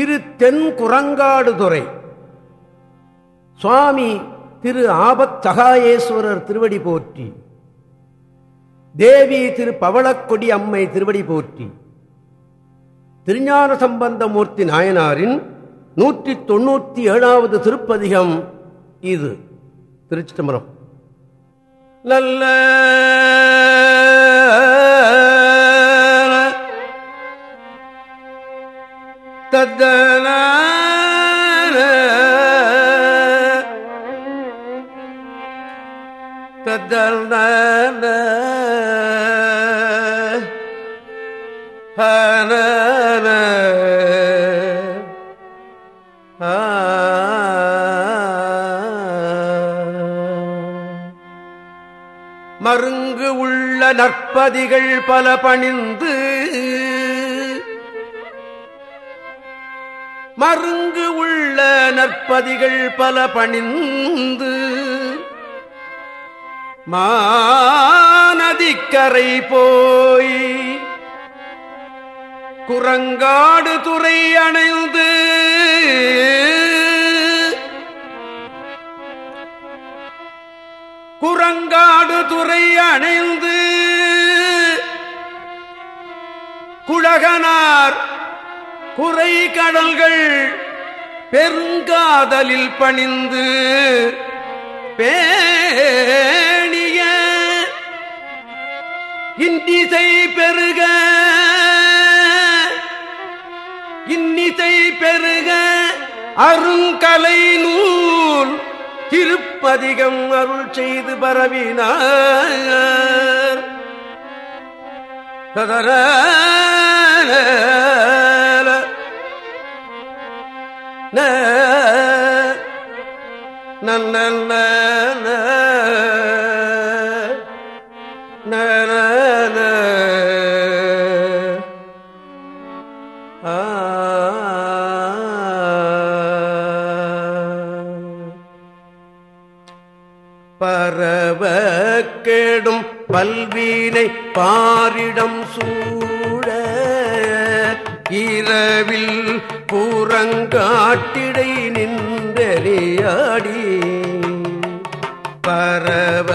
திரு தென் குரங்காடுதுறை சுவாமி திரு ஆபத் சகாயேஸ்வரர் திருவடி போற்றி. தேவி திரு பவளக்கொடி அம்மை திருவடி போற்றி. திருஞான சம்பந்தமூர்த்தி நாயனாரின் நூற்றி தொண்ணூற்றி ஏழாவது திருப்பதிகம் இது. திருச்சி தம்பரம் நல்ல தத்தன தத்தன மருங்கு உள்ள நற்பதிகள் பல பணிந்து மருங்கு உள்ள நற்பதிகள் பல பணிந்து மாநதிக்கரை போய் குரங்காடு துறை அணைந்து குரங்காடு துறை அணைந்து குழகனார் குறை கடல்கள் பெருங்காதலில் பணிந்து பேணிய இந்திசை பெருக இன்னிசை பெருக அருங்கலை நூல் திருப்பதிகம் அருள் செய்து பரவினார். ததர நல்ல பரவ கேடும் பல்வீனை பாரிடம் சூழ இரவில் பூரங்காட்டிடை நின்றறியாடி பரவ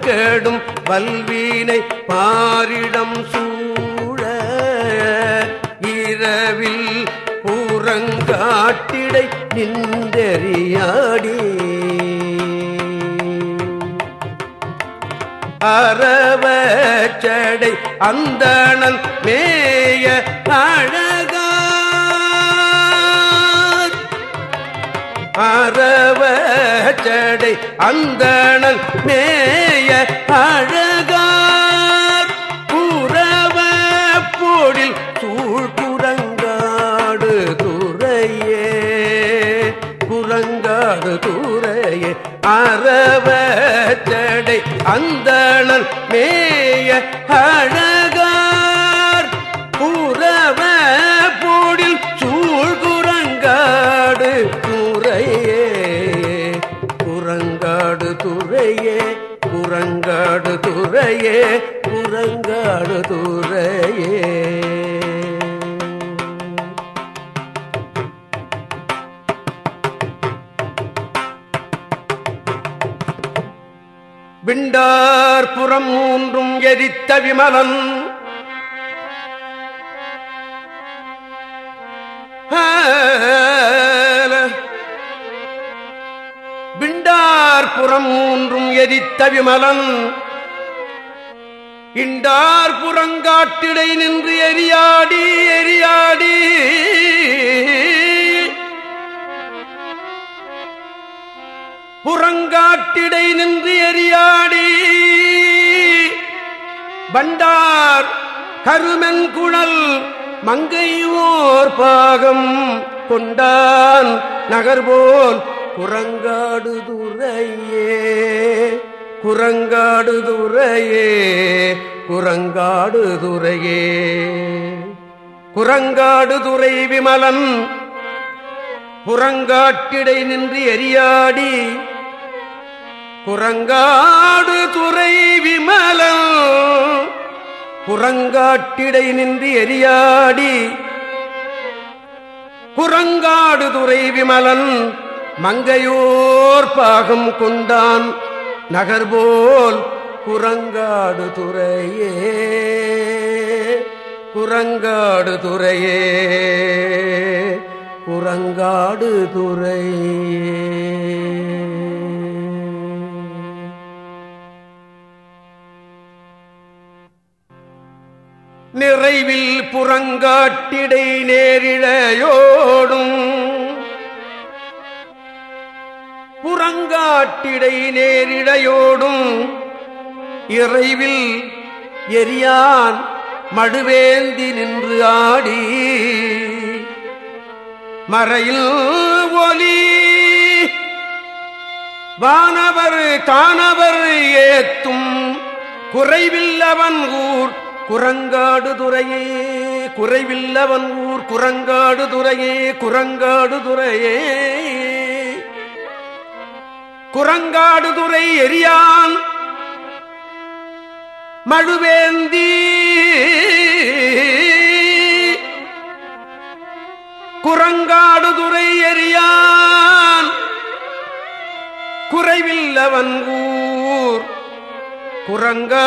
கெடும் பல்வீனை பாரிடம் சூழ. இரவில் பூரங்காட்டிடை நின்றறியாடி அறவச்சடை அந்தணன் மேய அழகா. அறவச்சடை அந்தணன் மேய அழகார் புறவ போடில் சூழ் சூழ்குரங்காடு துறையே. குரங்காடு துறையே. அறவச்சடை அந்தணன் மேய விண்டார் புறம் மூன்றும் எரித்த விமலன். விண்டார் புறம் மூன்றும் எரித்த விமலன். இண்டார் புறங்காட்டிடை நின்று எரியாடி காட்டிடை நின்று எரியாடி. பண்டார் கருமென்குழல் மங்கையோர் பாகம் கொண்டான் நகர்போல் குரங்காடு துறையே குரங்காடு துறையே குரங்காடு துறையே. குரங்காடு துறை விமலன் புறங்காட்டிடை நின்று எரியாடி. குரங்காடு துறை விமலம் குரங்காட்டிடை நின்று எரியாடி. குரங்காடு துறை விமலன் மங்கையோர் பாகம் கொண்டான். நகர்போல் குரங்காடு துறையே. குரங்காடு துறையே. குரங்காடு துறையே. நிறைவில் புறங்காட்டிடை நேரிழையோடும். புறங்காட்டிடை நேரிழையோடும். இறைவில் எரியான் மடுவேந்தி நின்று ஆடி. மறையில் ஒலி வானவர் தானவர் ஏத்தும் குறைவில்லவன் ஊர் குரங்காடு துறையே குறைவில்லவன் ஊர் குரங்காடு துறையே குரங்காடு துறையே குரங்காடு துறை எரியான் மழுவேந்தி. குரங்காடு துறை எரியான் குறைவில்லவன் ஊர் குரங்கா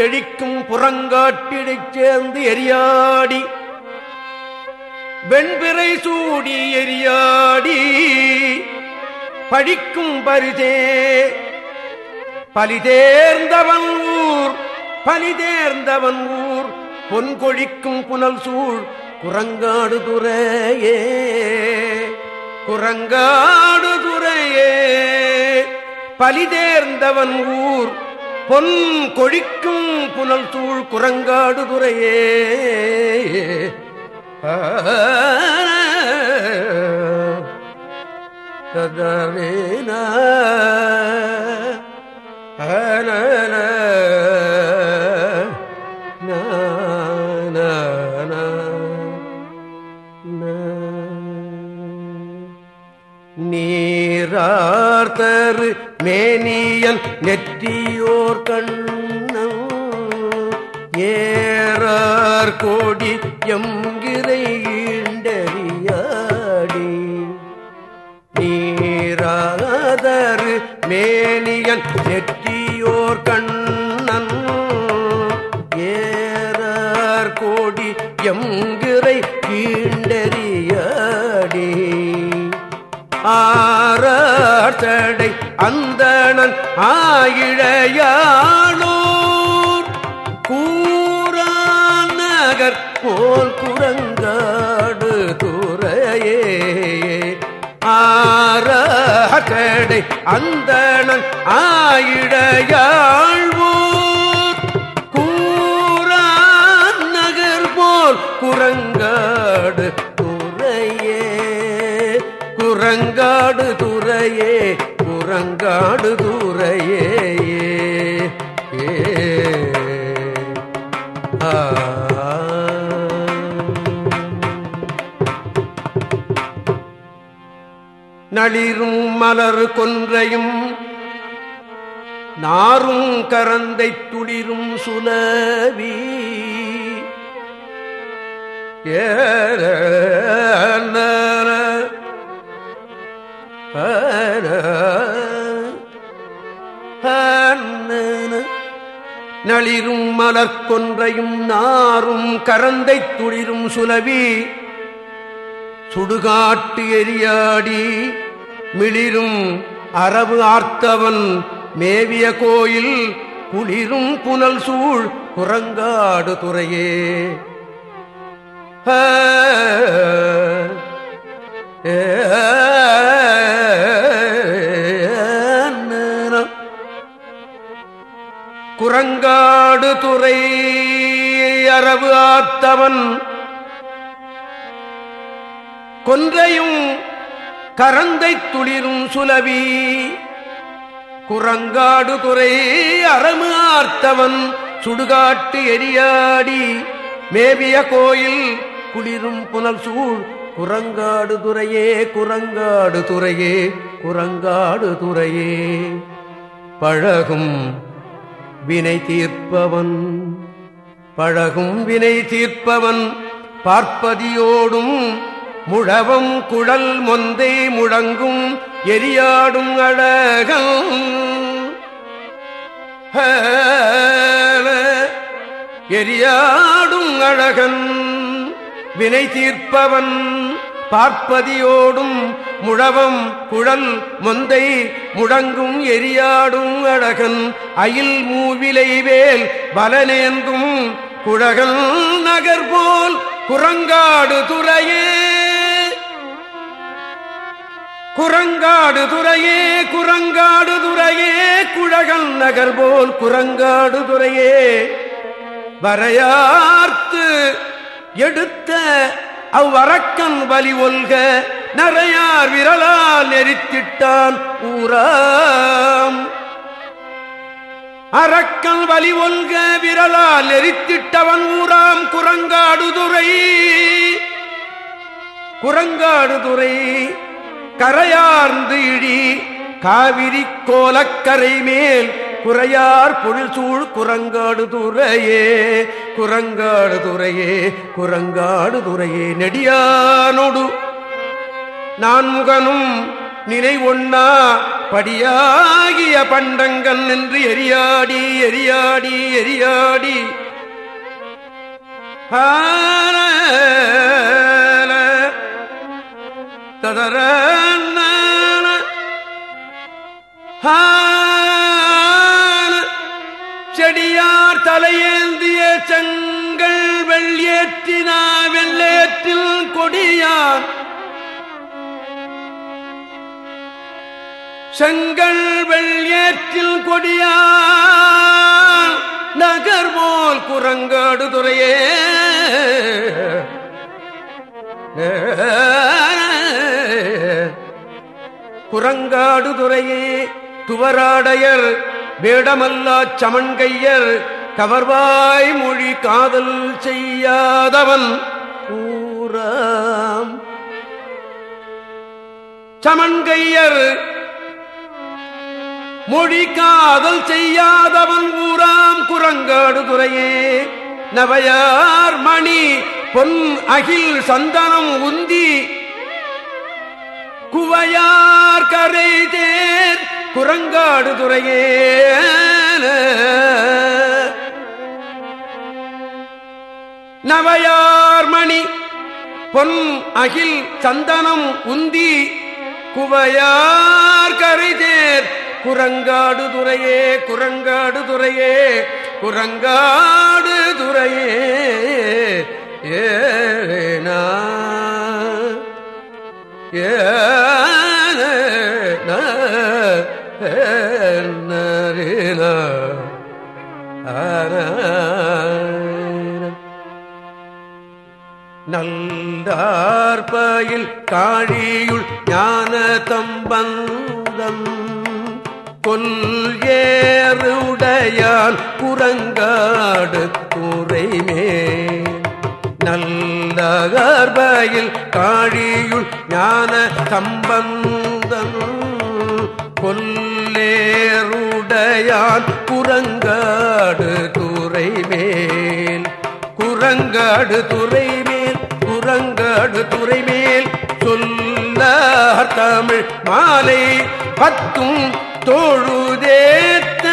தெளிக்கும் புறங்காட்டிடைச் சேர்ந்து எரியாடி. வெண்பிறை சூடி எரியாடி. பழிக்கும் பரிதே பலிதேர்ந்தவன் ஊர் பலிதேர்ந்தவன் ஊர். பொன்கொழிக்கும் புனல் சூழ் குரங்காடு துறையே. குரங்காடு துறையே. பலிதேர்ந்தவன் ஊர் பொன் கொழிக்கும் புனல் தூள் குரங்காடு துறையே ததவேன. நெற்றியோர் கண்ணம் ஏறார் கோடி எங்கிரை ஈண்டறியாடி. நீராதரு மேனியன் நெற்றியோர் கண்ணன் ஏறார் கோடி எங்கிரை கீண்டறியாடி ஆறார்த்தடை அந்தணன் ஆயிழையாளூர் கூறான் நகர் போல் குரங்காடு துறையே ஆறார்த்தடை அந்தணன் ஆயிழையாழ்வோர். கூறான் நகர் போல் குரங்காடு துறையே குரங்காடு துறையே குரங்காடு தூரையே. ஏ. ஆ. நளிரும் மலர் கொன்றையும் நாரும் கரந்தை துளிரும் சுலவி ஏற நளிரும் மலர்கொன்றையும் நாரும் கரந்தை துளிரும் சுலவி. சுடுகாட்டு எரியாடி மிளிரும் அரபு ஆர்த்தவன் மேவிய கோயில் குளிரும் புனல் சூழ் குரங்காடு துறையே. ஏ, குரங்காடு துறை அரவு ஆத்தவன். கொன்றையும் கரந்தை துளிரும் சுலவி குரங்காடு துறை அரமு ஆர்த்தவன். சுடுகாட்டு எரியாடி மேவிய கோயில் குளிரும் புனல் சூழ் குரங்காடு துறையே குரங்காடு துறையே குரங்காடு துறையே பழகும் வினை தீர்ப்பவன். பழகும் வினை தீர்ப்பவன். பார்ப்பதியோடும் முழவும் குழல் மொந்தை முழங்கும் எரியாடும் அழகம் எரியாடும் அழகன். வினை தீர்ப்பவன். பார்ப்பதியோடும் முழவம் குழல் மொந்தை முழங்கும் எரியாடும் அழகன் அயில் மூவிலை வேல் பலனேந்தும் குழகல் நகர் போல் குரங்காடு துறையே. குரங்காடு துறையே குரங்காடு துறையே குழகல் நகர் போல் குரங்காடு துறையே. வரையார்த்து எடுத்த அவ்வரக்கன் வலி ஒல்க நரையார் விரலால் நெறித்திட்டான் ஊராம். அறக்கல் வலி ஒல்க விரலால் நெறித்திட்டவன் ஊராம். குரங்காடுதுறை குரங்காடுதுறை கரையார்ந்து இழி காவிரி கோலக்கரை மேல் குறையார் பொருள் சூழ் குரங்காடு துறையே குரங்காடு துறையே குரங்காடு துறையே நெடியானோடு நான்முகனும் நிலை ஒன்னா படியாகிய பண்டங்கள் நின்று எரியாடி எரியாடி எரியாடி. ததர செடியார் தலையேந்திய செங்கல் வெள்ளியேற்றினா வெள்ளேற்றில் கொடியான் செங்கல் வெள்ளியேற்றில் கொடியா நகர்வோல் குரங்காடு துறையே. குரங்காடு துறையே துவராடையர் வேடமல்லா சமன்கையர் கவர்வாய் மொழி காதல் செய்யாதவன் ஊராம். சமன்கையர் மொழி காதல் செய்யாதவன் ஊராம் குரங்காடு துறையே நவையார் மணி பொன் அகில் சந்தனம் உந்தி. குவையார் கரை தேர் குரங்காடு துறையே நவையார் மணி பொன் அகில் சந்தனம் உந்தி. குவையார் கரை தேர் குரங்காடு துறையே குரங்காடு துறையே குரங்காடு துறையே ஏனா ஏ நல்லார்பயில் காழியுள் ஞான தம்பந்தம் கொல்ஏறுடையான் குரங்காடு துறைமே. நல்லகர்பயில் காழியுள் ஞான சம்பந்தம் கொல்லேருடையான் குரங்காடு துறைமேல். குரங்காடு துறைமேல் குரங்காடு துறைமேல். மேல் தமிழ் மாலை பத்தும் தோழுதேத்த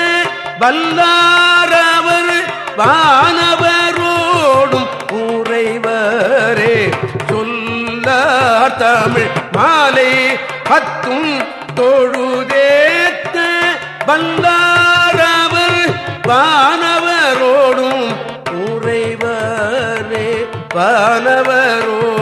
வல்லாரவர் வானவரோடும் உறைவரே. சொல்லார் தமிழ் மாலை பத்தும் தொழுதேத்த வல்லாரவர் வானவரோடும் உறைவரே. வானவரோ